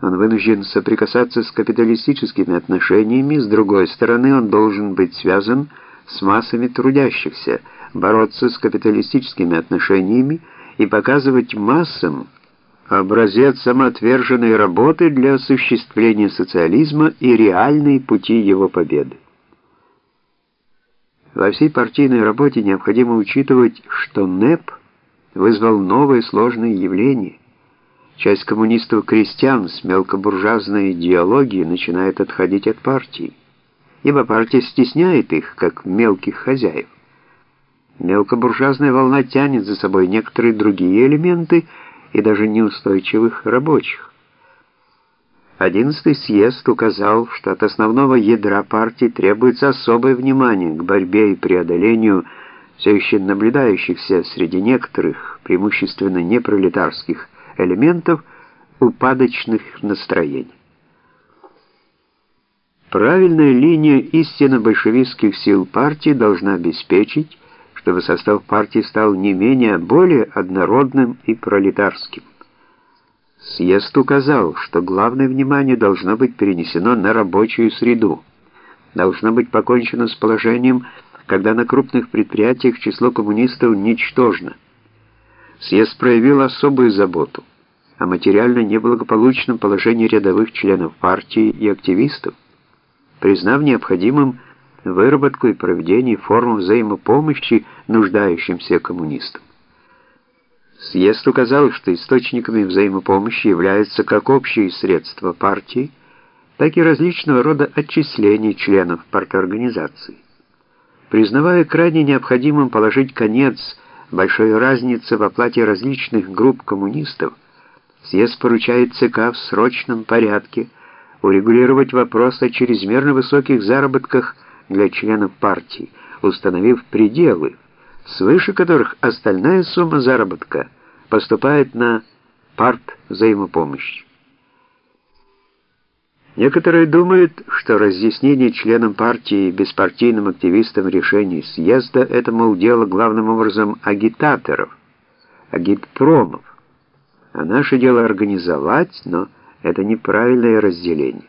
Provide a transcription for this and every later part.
Он вынужден соприкасаться с капиталистическими отношениями, с другой стороны, он должен быть связан с массами трудящихся, бороться с капиталистическими отношениями и показывать массам образец самоотверженной работы для осуществления социализма и реальные пути его победы. Во всей партийной работе необходимо учитывать, что НЭП вызвал новые сложные явления. Часть коммунистов-крестьян с мелкобуржуазной идеологией начинает отходить от партии, ибо партия стесняет их, как мелких хозяев. Мелкобуржуазная волна тянет за собой некоторые другие элементы и даже неустойчивых рабочих. Одиннадцатый съезд указал, что от основного ядра партии требуется особое внимание к борьбе и преодолению все еще наблюдающихся среди некоторых, преимущественно непролетарских, элементов упадочных настроений. Правильная линия истинно большевистских сил партии должна обеспечить, чтобы состав партии стал не менее, а более однородным и пролетарским. Съезд указал, что главное внимание должно быть перенесено на рабочую среду. Должно быть покончено с положением, когда на крупных предприятиях число коммунистов ничтожно. Съезд проявил особую заботу о материально неблагополучном положении рядовых членов партии и активистов, признав необходимым выработку и проведение форм взаимопомощи нуждающимся коммунистам. Съезд указал, что источниками взаимопомощи являются как общие средства партии, так и различного рода отчисления членов парторганизации. Признавая крайне необходимым положить конец большой разнице в оплате различных групп коммунистов, съезд поручает ЦК в срочном порядке урегулировать вопрос о чрезмерно высоких заработках для членов партии, установив пределы, свыше которых остальная сумма заработка поступает на парт взаимопомощи. Некоторые думают, что разъяснение членам партии и беспартийным активистам решений съезда — это, мол, дело главным образом агитаторов, агитпромов. А наше дело организовать, но это неправильное разделение.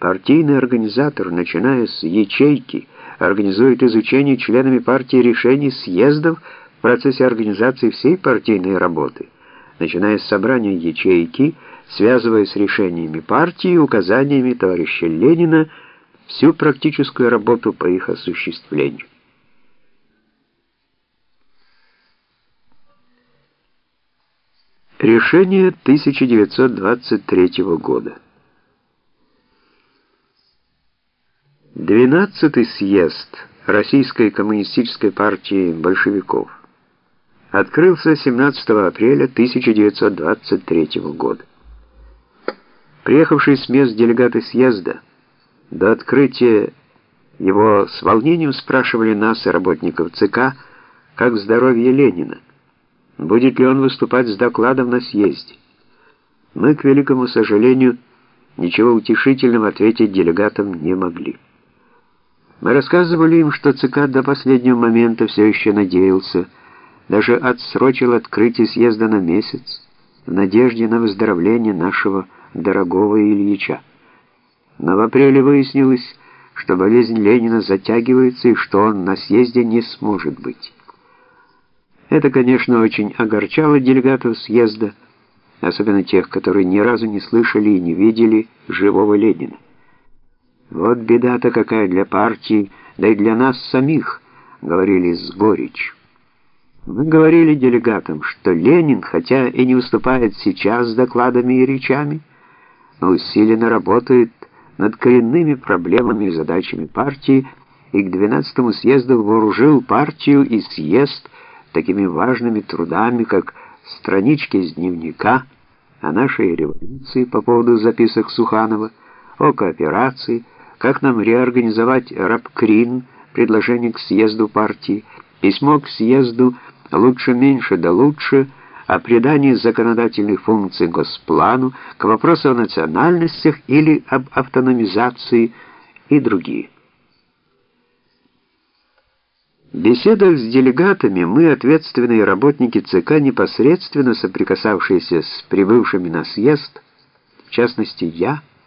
Партийный организатор, начиная с ячейки, организует изучение членами партии решений съездов в процессе организации всей партийной работы, начиная с собрания ячейки, связывая с решениями партии и указаниями товарища Ленина всю практическую работу по их осуществлению. Решение 1923 года. Двенадцатый съезд Российской коммунистической партии большевиков открылся 17 апреля 1923 года. Приехавшие с мест делегаты съезда до открытия его с волнением спрашивали нас и работников ЦК, как здоровье Ленина, будет ли он выступать с докладом на съезде. Мы, к великому сожалению, ничего утешительного ответить делегатам не могли. Мы рассказывали им, что ЦК до последнего момента все еще надеялся, даже отсрочил открытие съезда на месяц, в надежде на выздоровление нашего дорогого Ильича. Но в апреле выяснилось, что болезнь Ленина затягивается и что он на съезде не сможет быть. Это, конечно, очень огорчало делегатов съезда, особенно тех, которые ни разу не слышали и не видели живого Ленина. «Вот беда-то какая для партии, да и для нас самих», — говорили с горечью. Мы говорили делегатам, что Ленин, хотя и не уступает сейчас с докладами и речами, усиленно работает над коренными проблемами и задачами партии и к 12-му съезду вооружил партию и съезд такими важными трудами, как странички из дневника о нашей революции по поводу записок Суханова, о кооперации, как нам реорганизовать рабкрин, предложение к съезду партии, письмо к съезду «Лучше меньше да лучше», о придании законодательных функций Госплану, к вопросу о национальностях или об автономизации и другие. В беседах с делегатами мы, ответственные работники ЦК, непосредственно соприкасавшиеся с прибывшими на съезд, частности я,